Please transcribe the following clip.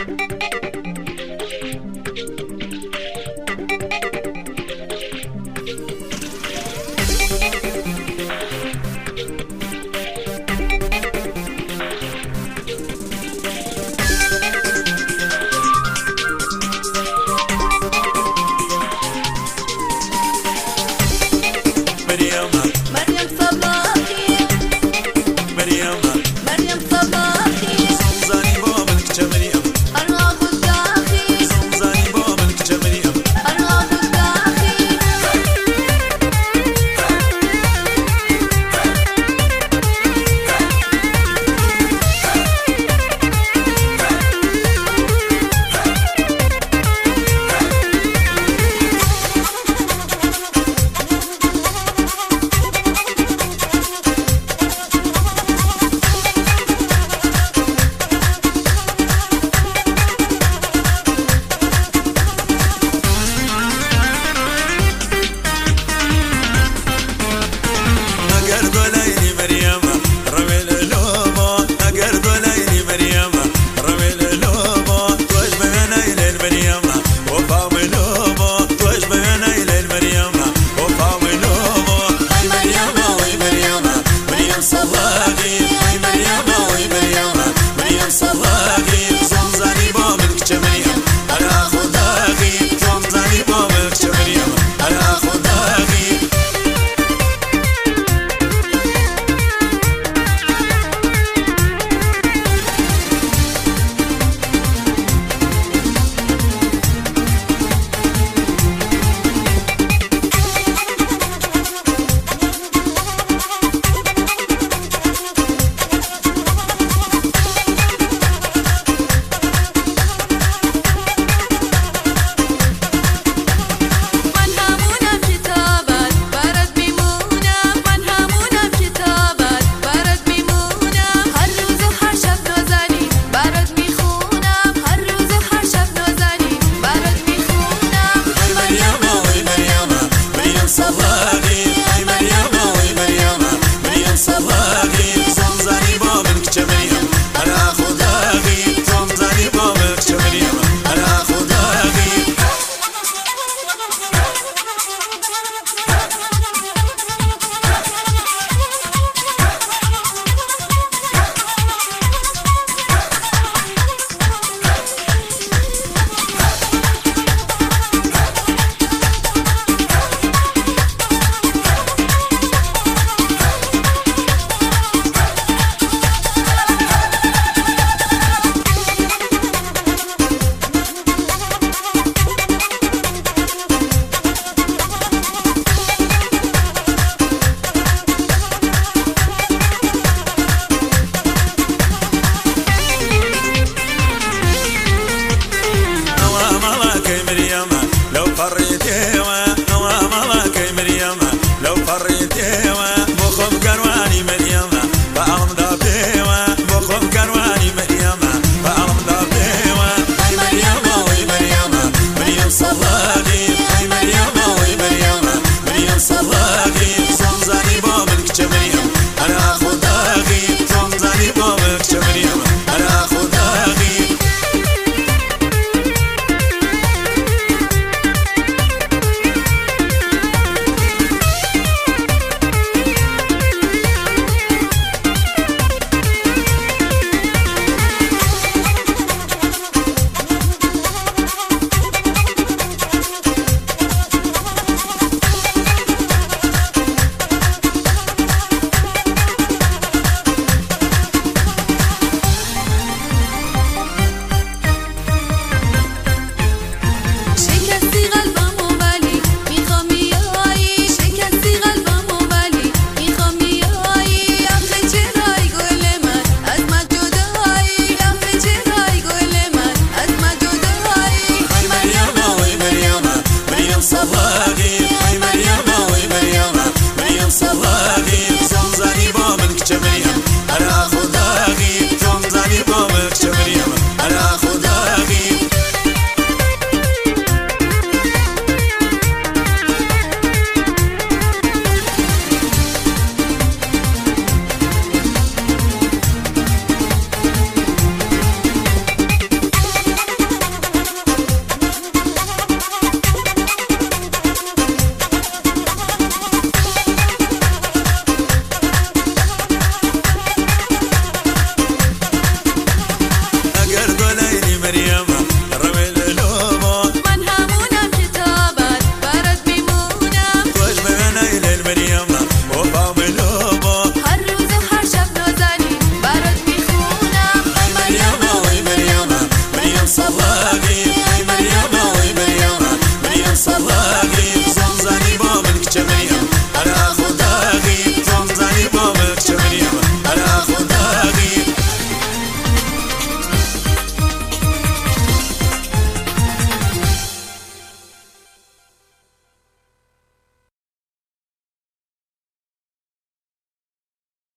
Video صباحي وي مريم وي مريم. مريم صباحي. eu não é, há é, lá.